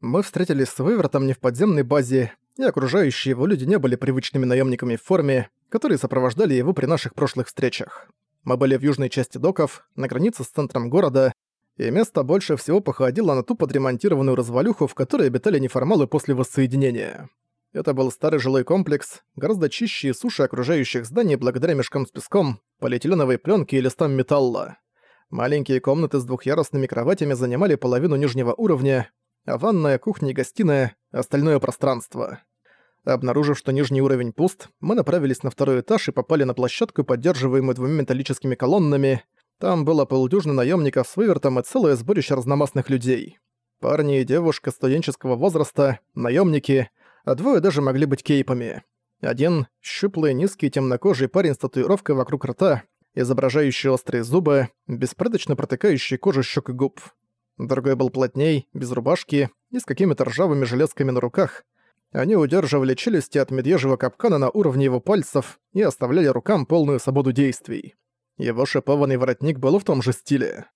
Мы встретились с Вывертом не в подземной базе, и окружающие его люди не были привычными наемниками в форме, которые сопровождали его при наших прошлых встречах. Мы были в южной части доков, на границе с центром города, и место больше всего походило на ту подремонтированную развалюху, в которой обитали неформалы после воссоединения. Это был старый жилой комплекс, гораздо чище и суше окружающих зданий благодаря мешкам с песком, полиэтиленовой пленке и листам металла. Маленькие комнаты с двухъярусными кроватями занимали половину нижнего уровня, а ванная, кухня и гостиная — остальное пространство. Обнаружив, что нижний уровень пуст, мы направились на второй этаж и попали на площадку, поддерживаемую двумя металлическими колоннами. Там было полдюжины наемников с вывертом и целое сборище разномастных людей. Парни и девушка студенческого возраста, наемники, а двое даже могли быть кейпами. Один — щуплый, низкий, темнокожий парень с татуировкой вокруг рта, изображающий острые зубы, беспорядочно протыкающий кожу щек и губ. Другой был плотней, без рубашки и с какими-то ржавыми железками на руках. Они удерживали челюсти от медвежьего капкана на уровне его пальцев и оставляли рукам полную свободу действий. Его шипованный воротник был в том же стиле.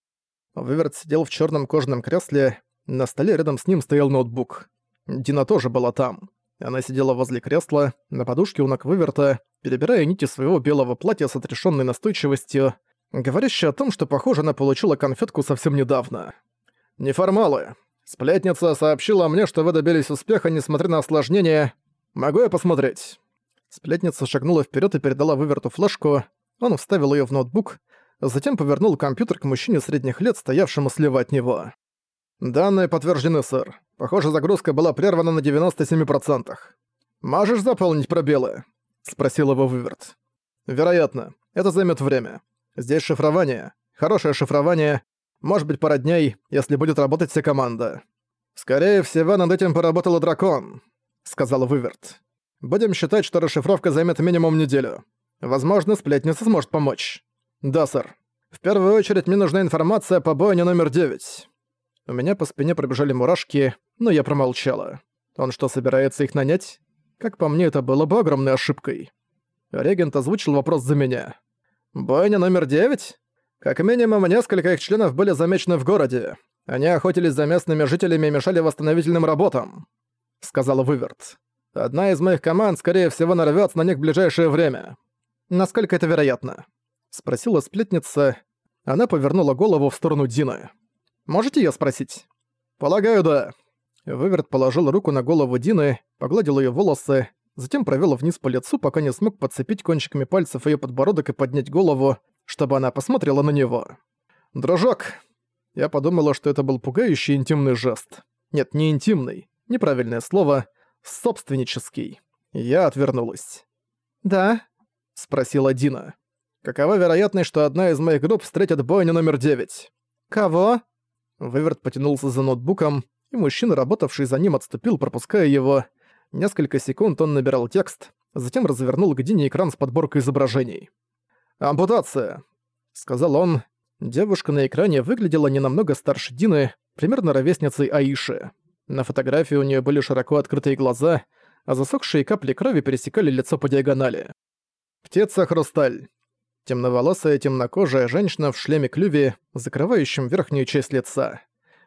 Выверт сидел в черном кожаном кресле, на столе рядом с ним стоял ноутбук. Дина тоже была там. Она сидела возле кресла, на подушке у ног Выверта, перебирая нити своего белого платья с отрешенной настойчивостью, говорящей о том, что, похоже, она получила конфетку совсем недавно. «Неформалы. Сплетница сообщила мне, что вы добились успеха, несмотря на осложнения. Могу я посмотреть?» Сплетница шагнула вперед и передала Выверту флешку. Он вставил ее в ноутбук, затем повернул компьютер к мужчине средних лет, стоявшему слева от него. «Данные подтверждены, сэр. Похоже, загрузка была прервана на 97%. Можешь заполнить пробелы?» — спросил его Выверт. «Вероятно. Это займет время. Здесь шифрование. Хорошее шифрование. Может быть, пара дней, если будет работать вся команда. Скорее всего, над этим поработал дракон», — сказал Выверт. «Будем считать, что расшифровка займет минимум неделю. Возможно, сплетница сможет помочь». «Да, сэр. В первую очередь мне нужна информация по бойне номер девять». У меня по спине пробежали мурашки, но я промолчала. Он что, собирается их нанять? Как по мне, это было бы огромной ошибкой. Регент озвучил вопрос за меня. «Бойня номер девять? Как минимум, несколько их членов были замечены в городе. Они охотились за местными жителями и мешали восстановительным работам», — сказал Выверт. «Одна из моих команд, скорее всего, нарвётся на них в ближайшее время». «Насколько это вероятно?» — спросила сплетница. Она повернула голову в сторону Дины. Можете её спросить?» «Полагаю, да». Выверт положил руку на голову Дины, погладил её волосы, затем провёл вниз по лицу, пока не смог подцепить кончиками пальцев её подбородок и поднять голову, чтобы она посмотрела на него. «Дружок!» Я подумала, что это был пугающий интимный жест. Нет, не интимный, неправильное слово, собственнический. Я отвернулась. «Да?» — спросила Дина. «Какова вероятность, что одна из моих групп встретит бойню номер девять?» «Кого?» Выверт потянулся за ноутбуком, и мужчина, работавший за ним, отступил, пропуская его. Несколько секунд он набирал текст, затем развернул к Дине экран с подборкой изображений. «Ампутация», — сказал он. Девушка на экране выглядела не намного старше Дины, примерно ровесницей Аиши. На фотографии у нее были широко открытые глаза, а засохшие капли крови пересекали лицо по диагонали. «Птица-хрусталь. Темноволосая, темнокожая женщина в шлеме-клюве, закрывающем верхнюю часть лица.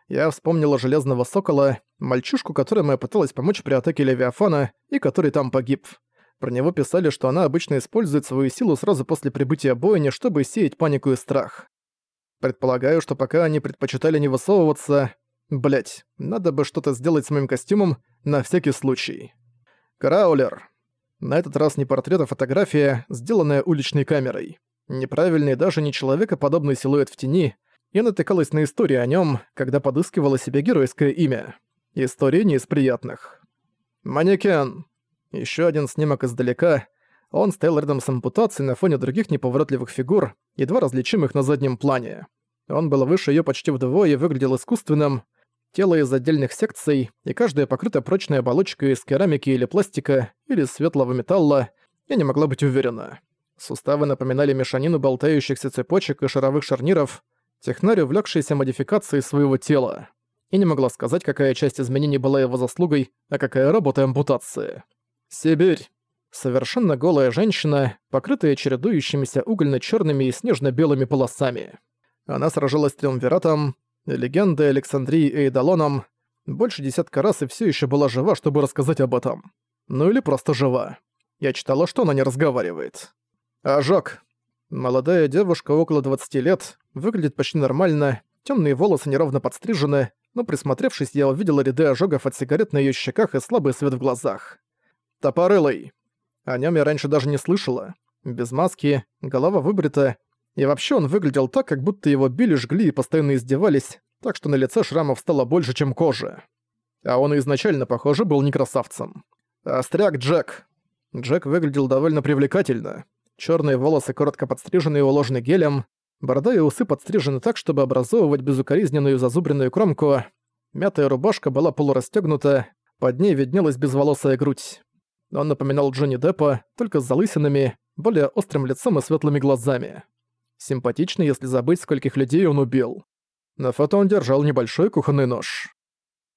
Я вспомнила Железного Сокола, мальчишку, которому я пыталась помочь при атаке Левиафана и который там погиб. Про него писали, что она обычно использует свою силу сразу после прибытия бойни, чтобы сеять панику и страх. Предполагаю, что пока они предпочитали не высовываться... Блять, надо бы что-то сделать с моим костюмом на всякий случай. Краулер. На этот раз не портрет, а фотография, сделанная уличной камерой. Неправильный даже не человекоподобный силуэт в тени, я натыкалась на истории о нем, когда подыскивала себе геройское имя. История не из приятных. Манекен. Еще один снимок издалека. Он стоял рядом с ампутацией на фоне других неповоротливых фигур, едва различимых на заднем плане. Он был выше ее почти вдвое и выглядел искусственным. Тело из отдельных секций, и каждая покрыта прочной оболочкой из керамики или пластика, или светлого металла, я не могла быть уверена. Суставы напоминали мешанину болтающихся цепочек и шаровых шарниров, технарь, увлёкшийся модификацией своего тела. И не могла сказать, какая часть изменений была его заслугой, а какая работа ампутации. Сибирь. Совершенно голая женщина, покрытая чередующимися угольно-чёрными и снежно-белыми полосами. Она сражалась с Триумвиратом, легендой Александрии Эйдалоном, больше десятка раз и все еще была жива, чтобы рассказать об этом. Ну или просто жива. Я читала, что она не разговаривает. Ожог. Молодая девушка около 20 лет, выглядит почти нормально, темные волосы неровно подстрижены, но присмотревшись, я увидела ряды ожогов от сигарет на ее щеках и слабый свет в глазах. Топорылый. О нем я раньше даже не слышала. Без маски, голова выбрита, и вообще он выглядел так, как будто его били, жгли и постоянно издевались, так что на лице шрамов стало больше, чем кожи. А он изначально, похоже, был не красавцем. Остряк Джек. Джек выглядел довольно привлекательно. Черные волосы коротко подстрижены и уложены гелем, борода и усы подстрижены так, чтобы образовывать безукоризненную зазубренную кромку. Мятая рубашка была полурастегнута, под ней виднелась безволосая грудь. Он напоминал Джонни Деппа, только с залысинами, более острым лицом и светлыми глазами. Симпатично, если забыть, скольких людей он убил. На фото он держал небольшой кухонный нож.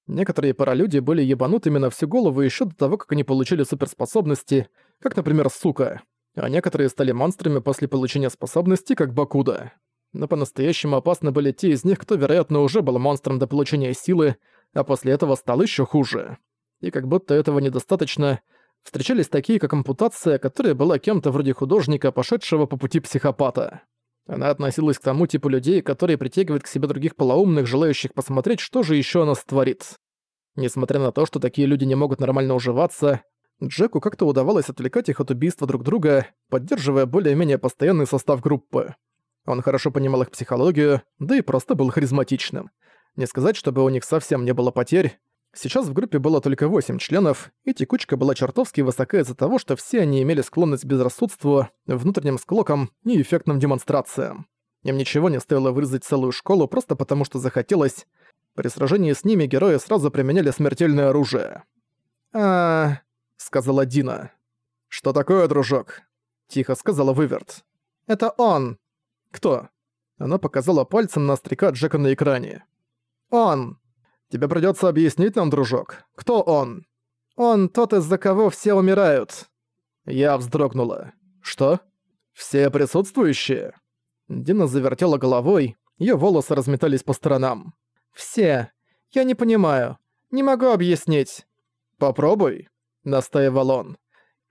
Некоторые паралюди были ебанутыми на всю голову еще до того, как они получили суперспособности, как, например, сука, а некоторые стали монстрами после получения способностей, как Бакуда. Но по-настоящему опасны были те из них, кто, вероятно, уже был монстром до получения силы, а после этого стал еще хуже. И как будто этого недостаточно, встречались такие, как ампутация, которая была кем-то вроде художника, пошедшего по пути психопата. Она относилась к тому типу людей, которые притягивают к себе других полоумных, желающих посмотреть, что же еще она створит. Несмотря на то, что такие люди не могут нормально уживаться, Джеку как-то удавалось отвлекать их от убийства друг друга, поддерживая более-менее постоянный состав группы. Он хорошо понимал их психологию, да и просто был харизматичным. Не сказать, чтобы у них совсем не было потерь, Сейчас в группе было только 8 членов, и текучка была чертовски высока из-за того, что все они имели склонность к безрассудству, внутренним склокам и эффектным демонстрациям. Им ничего не стоило вырезать целую школу просто потому, что захотелось. При сражении с ними герои сразу применяли смертельное оружие. а сказала Дина. «Что такое, дружок?» — тихо сказала Выверт. «Это он!» «Кто?» Она показала пальцем на стрека Джека на экране. «Он!» Тебе придётся объяснить нам, дружок, кто он? Он тот, из-за кого все умирают. Я вздрогнула. Что? Все присутствующие? Дина завертела головой, её волосы разметались по сторонам. Все. Я не понимаю. Не могу объяснить. Попробуй, настаивал он.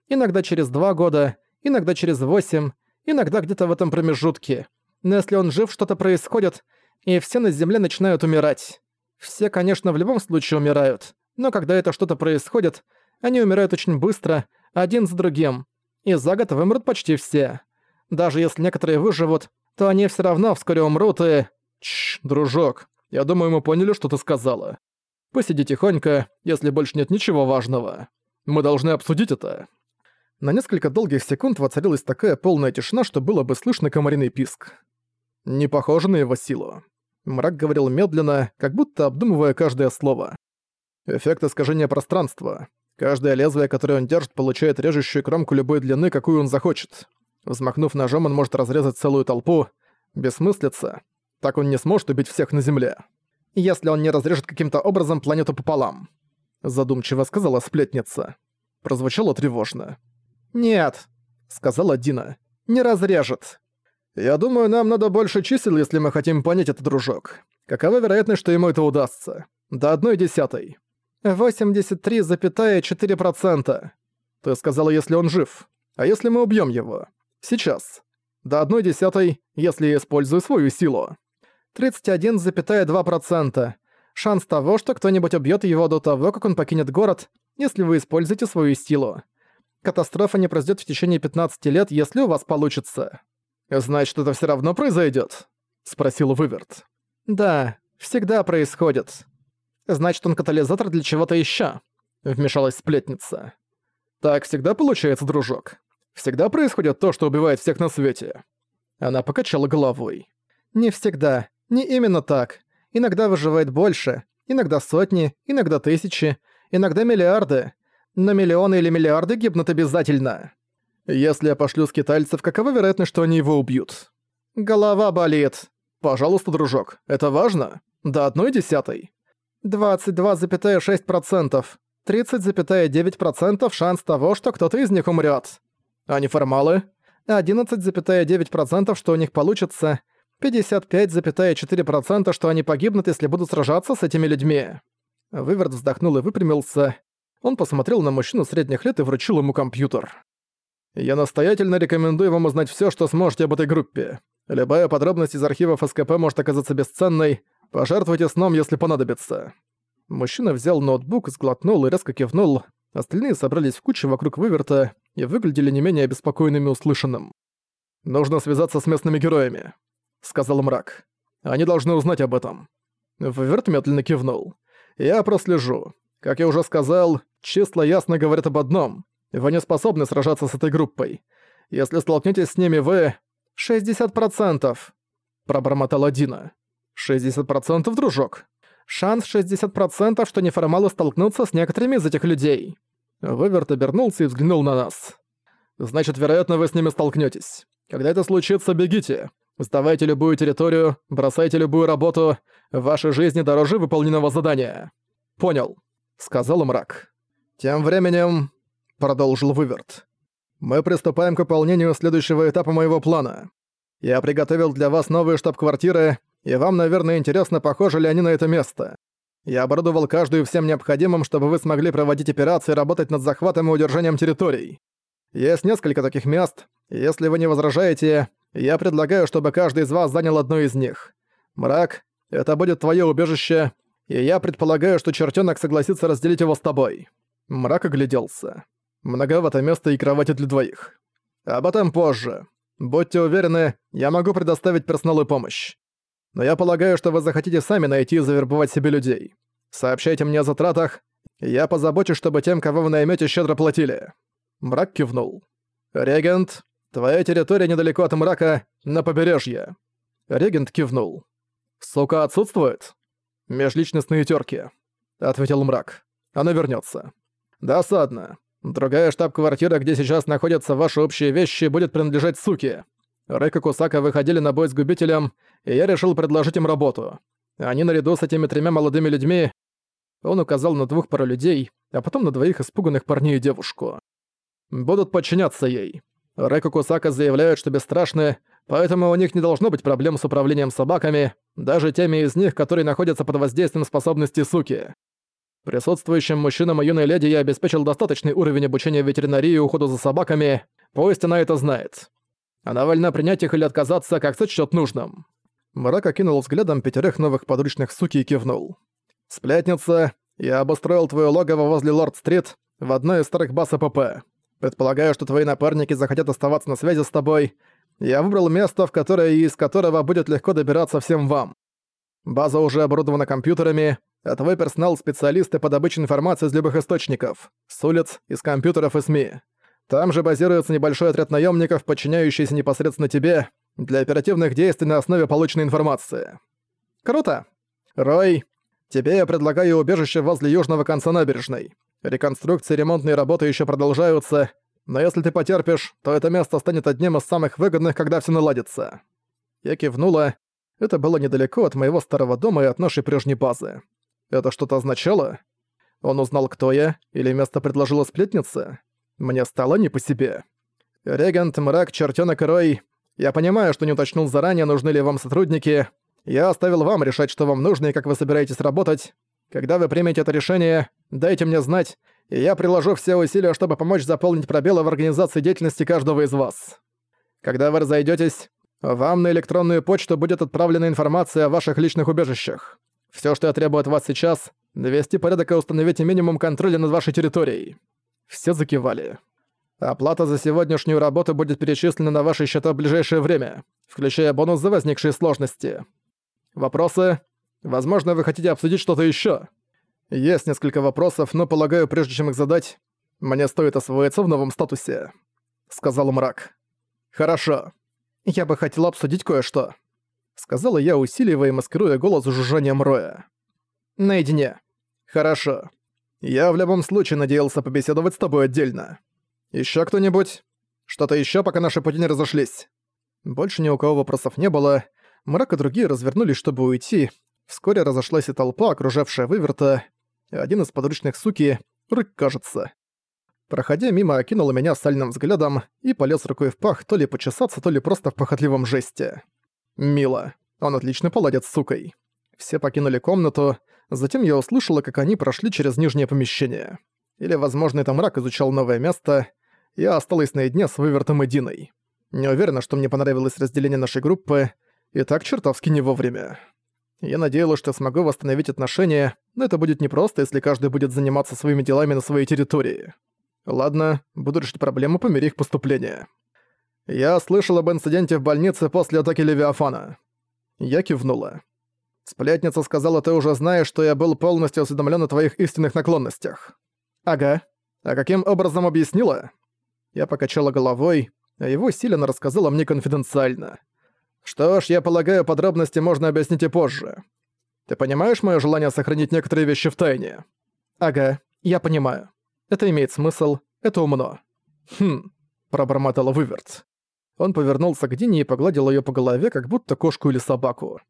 Иногда через два года, иногда через восемь, иногда где-то в этом промежутке. Но если он жив, что-то происходит, и все на Земле начинают умирать. Все, конечно, в любом случае умирают, но когда это что-то происходит, они умирают очень быстро, один за другим, и за год вымрут почти все. Даже если некоторые выживут, то они все равно вскоре умрут и... Чш, дружок, я думаю, мы поняли, что ты сказала. Посиди тихонько, если больше нет ничего важного. Мы должны обсудить это. На несколько долгих секунд воцарилась такая полная тишина, что было бы слышно комариный писк. Не похоже на его силу. Мрак говорил медленно, как будто обдумывая каждое слово. Эффект искажения пространства. Каждое лезвие, которое он держит, получает режущую кромку любой длины, какую он захочет. Взмахнув ножом, он может разрезать целую толпу. Бессмыслица. Так он не сможет убить всех на Земле. Если он не разрежет каким-то образом планету пополам. Задумчиво сказала сплетница. Прозвучало тревожно. «Нет», — сказала Дина. «Не разрежет. «Я думаю, нам надо больше чисел, если мы хотим понять этот дружок. Какова вероятность, что ему это удастся? До одной десятой». «83,4%. Ты сказала, если он жив. А если мы убьем его? Сейчас. До одной десятой, если я использую свою силу. 31,2%. Шанс того, что кто-нибудь убьет его до того, как он покинет город, если вы используете свою силу. Катастрофа не произойдет в течение 15 лет, если у вас получится. «Значит, это все равно произойдет? спросил Выверт. «Да, всегда происходит. Значит, он катализатор для чего-то еще. вмешалась сплетница. «Так всегда получается, дружок. Всегда происходит то, что убивает всех на свете». Она покачала головой. «Не всегда. Не именно так. Иногда выживает больше, иногда сотни, иногда тысячи, иногда миллиарды. Но миллионы или миллиарды гибнут обязательно». Если я пошлю скитальцев, какова вероятность, что они его убьют? Голова болит. Пожалуйста, дружок, это важно? До одной десятой. 22,6%. 30,9% шанс того, что кто-то из них умрет. А неформалы? 11,9% что у них получится. 55,4% что они погибнут, если будут сражаться с этими людьми. Выверт вздохнул и выпрямился. Он посмотрел на мужчину средних лет и вручил ему компьютер. «Я настоятельно рекомендую вам узнать всё, что сможете об этой группе. Любая подробность из архивов СКП может оказаться бесценной. Пожертвуйте сном, если понадобится». Мужчина взял ноутбук, сглотнул и резко кивнул. Остальные собрались в кучу вокруг выверта и выглядели не менее обеспокоенными услышанным. «Нужно связаться с местными героями», — сказал мрак. «Они должны узнать об этом». Выверт медленно кивнул. «Я прослежу. Как я уже сказал, числа ясно говорят об одном. Вы не способны сражаться с этой группой. Если столкнетесь с ними, вы... «Шестьдесят процентов», — пробормотала Дина. «Шестьдесят процентов, дружок. Шанс шестьдесят процентов, что неформалы столкнутся с некоторыми из этих людей». Выверт обернулся и взглянул на нас. «Значит, вероятно, вы с ними столкнетесь. Когда это случится, бегите. Сдавайте любую территорию, бросайте любую работу. В вашей жизни дороже выполненного задания». «Понял», — сказал мрак. «Тем временем...» — продолжил Выверт. Мы приступаем к выполнению следующего этапа моего плана. Я приготовил для вас новые штаб-квартиры, и вам, наверное, интересно, похожи ли они на это место. Я оборудовал каждую всем необходимым, чтобы вы смогли проводить операции и работать над захватом и удержанием территорий. Есть несколько таких мест, и если вы не возражаете, я предлагаю, чтобы каждый из вас занял одно из них. Мрак, это будет твое убежище, и я предполагаю, что чертенок согласится разделить его с тобой». Мрак огляделся. Многовато места и кровати для двоих. Об этом позже. Будьте уверены, я могу предоставить персоналу помощь. Но я полагаю, что вы захотите сами найти и завербовать себе людей. Сообщайте мне о затратах, и я позабочусь, чтобы тем, кого вы наймете, щедро платили». Мрак кивнул. «Регент, твоя территория недалеко от мрака, на побережье». Регент кивнул. «Сука отсутствует?» «Межличностные терки», — ответил мрак. «Она вернется. «Досадно. Другая штаб-квартира, где сейчас находятся ваши общие вещи, будет принадлежать суке. Рэк и Кусака выходили на бой с губителем, и я решил предложить им работу. Они наряду с этими тремя молодыми людьми... Он указал на двух пару людей, а потом на двоих испуганных парней и девушку. Будут подчиняться ей. Рэк и Кусака заявляют, что бесстрашны, поэтому у них не должно быть проблем с управлением собаками, даже теми из них, которые находятся под воздействием способностей суки. Присутствующим мужчинам и юной леди я обеспечил достаточный уровень обучения ветеринарии и уходу за собаками, пусть она это знает. Она вольна принять их или отказаться, как сочтёт нужным». Мрак окинул взглядом пятерых новых подручных суки и кивнул. «Сплетница, я обустроил твое логово возле Лорд-стрит в одной из старых баз АПП. Предполагаю, что твои напарники захотят оставаться на связи с тобой. Я выбрал место, в которое и из которого будет легко добираться всем вам. База уже оборудована компьютерами, а твой персонал — специалисты по добыче информации из любых источников, с улиц, из компьютеров и СМИ. Там же базируется небольшой отряд наемников, подчиняющийся непосредственно тебе, для оперативных действий на основе полученной информации. Круто. Рой, тебе я предлагаю убежище возле южного конца набережной. Реконструкции и ремонтные работы еще продолжаются, но если ты потерпишь, то это место станет одним из самых выгодных, когда все наладится. Я кивнула. Это было недалеко от моего старого дома и от нашей прежней базы. Это что-то означало? Он узнал, кто я, или место предложила сплетница? Мне стало не по себе. Регент, мрак, чертёнок и Рой. Я понимаю, что не уточнил заранее, нужны ли вам сотрудники. Я оставил вам решать, что вам нужно и как вы собираетесь работать. Когда вы примете это решение, дайте мне знать, и я приложу все усилия, чтобы помочь заполнить пробелы в организации деятельности каждого из вас. Когда вы разойдётесь, вам на электронную почту будет отправлена информация о ваших личных убежищах. Все, что я требую от вас сейчас, навести порядок и установить минимум контроля над вашей территорией». Все закивали. «Оплата за сегодняшнюю работу будет перечислена на ваши счета в ближайшее время, включая бонус за возникшие сложности. Вопросы? Возможно, вы хотите обсудить что-то еще. Есть несколько вопросов, но, полагаю, прежде чем их задать, мне стоит освоиться в новом статусе», — сказал мрак. «Хорошо. Я бы хотел обсудить кое-что» сказала я, усиливая и маскируя голос жужжанием роя. «Наедине. Хорошо. Я в любом случае надеялся побеседовать с тобой отдельно. Ещё кто-нибудь? Что-то ещё, пока наши пути не разошлись?» Больше ни у кого вопросов не было. Мрак и другие развернулись, чтобы уйти. Вскоре разошлась и толпа, окружавшая выверта. Один из подручных суки, рык, кажется. Проходя мимо, окинул меня сальным взглядом и полез рукой в пах, то ли почесаться, то ли просто в похотливом жесте. Мило. Он отлично поладит с сукой. Все покинули комнату, Затем я услышала, как они прошли через нижнее помещение. Или, возможно, это мрак изучал новое место. Я осталась наедине с Вывертом и Диной. Не уверена, что мне понравилось разделение нашей группы, и так чертовски не вовремя. Я надеялась, что смогу восстановить отношения, но это будет непросто, если каждый будет заниматься своими делами на своей территории. Ладно, буду решить проблему по мере их поступления. Я слышал об инциденте в больнице после атаки Левиафана. Я кивнула. Сплетница сказала, ты уже знаешь, что я был полностью осведомлен о твоих истинных наклонностях. Ага. А каким образом объяснила? Я покачала головой, а его силенно рассказала мне конфиденциально. Что ж, я полагаю, подробности можно объяснить и позже. Ты понимаешь моё желание сохранить некоторые вещи в тайне? Ага, я понимаю. Это имеет смысл, это умно. Хм, пробормотала Выверт. Он повернулся к Дине и погладил её по голове, как будто кошку или собаку.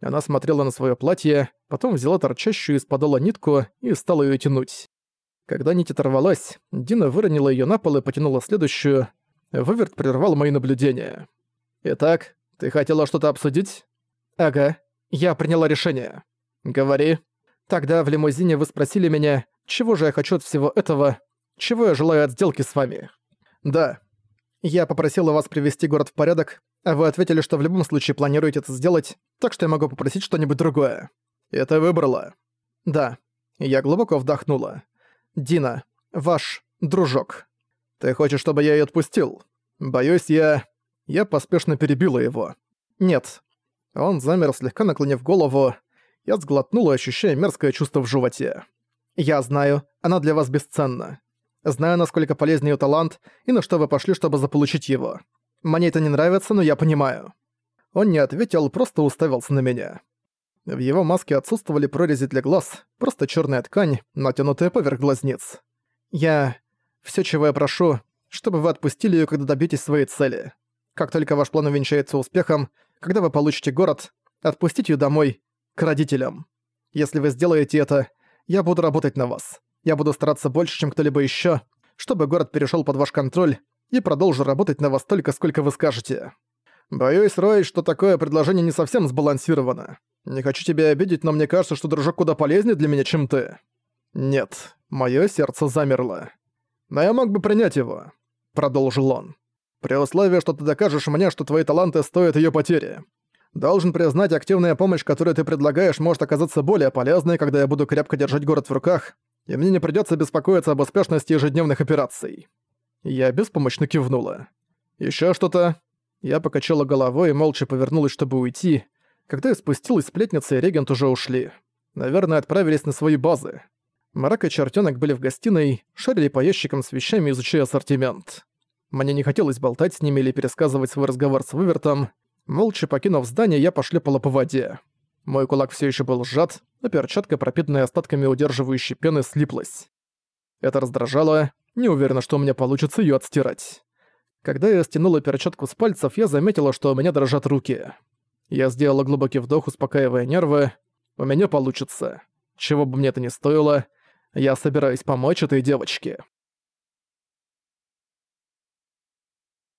Она смотрела на своё платье, потом взяла торчащую из подола нитку и стала её тянуть. Когда нить оторвалась, Дина выронила её на пол и потянула следующую. Выверт прервал мои наблюдения. «Итак, ты хотела что-то обсудить?» «Ага, я приняла решение». «Говори». «Тогда в лимузине вы спросили меня, чего же я хочу от всего этого, чего я желаю от сделки с вами?» «Да». «Я попросила вас привести город в порядок, а вы ответили, что в любом случае планируете это сделать, так что я могу попросить что-нибудь другое». «Это выбрала?» «Да». Я глубоко вдохнула. «Дина, ваш дружок. Ты хочешь, чтобы я её отпустил? Боюсь, я...» Я поспешно перебила его. «Нет». Он замер, слегка наклонив голову. Я сглотнула, ощущая мерзкое чувство в животе. «Я знаю, она для вас бесценна. Знаю, насколько полезен её талант и на что вы пошли, чтобы заполучить его. Мне это не нравится, но я понимаю». Он не ответил, просто уставился на меня. В его маске отсутствовали прорези для глаз, просто черная ткань, натянутая поверх глазниц. «Я... все, чего я прошу, чтобы вы отпустили ее, когда добьетесь своей цели. Как только ваш план увенчается успехом, когда вы получите город, отпустите ее домой, к родителям. Если вы сделаете это, я буду работать на вас. Я буду стараться больше, чем кто-либо еще, чтобы город перешел под ваш контроль и продолжу работать на вас столько, сколько вы скажете. Боюсь, Рой, что такое предложение не совсем сбалансировано. Не хочу тебя обидеть, но мне кажется, что дружок куда полезнее для меня, чем ты. Нет, мое сердце замерло. Но я мог бы принять его, продолжил он. При условии, что ты докажешь мне, что твои таланты стоят ее потери. Должен признать, активная помощь, которую ты предлагаешь, может оказаться более полезной, когда я буду крепко держать город в руках, и мне не придется беспокоиться об успешности ежедневных операций». Я беспомощно кивнула. Еще что-то?» Я покачала головой и молча повернулась, чтобы уйти. Когда я спустилась, сплетница и регент уже ушли. Наверное, отправились на свои базы. Марак и чертёнок были в гостиной, шарили по ящикам с вещами, изучая ассортимент. Мне не хотелось болтать с ними или пересказывать свой разговор с Вывертом. Молча покинув здание, я пошлепала по воде. Мой кулак все еще был сжат, а перчатка, пропитанная остатками удерживающей пены, слиплась. Это раздражало, не уверена, что у меня получится ее отстирать. Когда я стянула перчатку с пальцев, я заметила, что у меня дрожат руки. Я сделала глубокий вдох, успокаивая нервы. У меня получится. Чего бы мне это ни стоило, я собираюсь помочь этой девочке.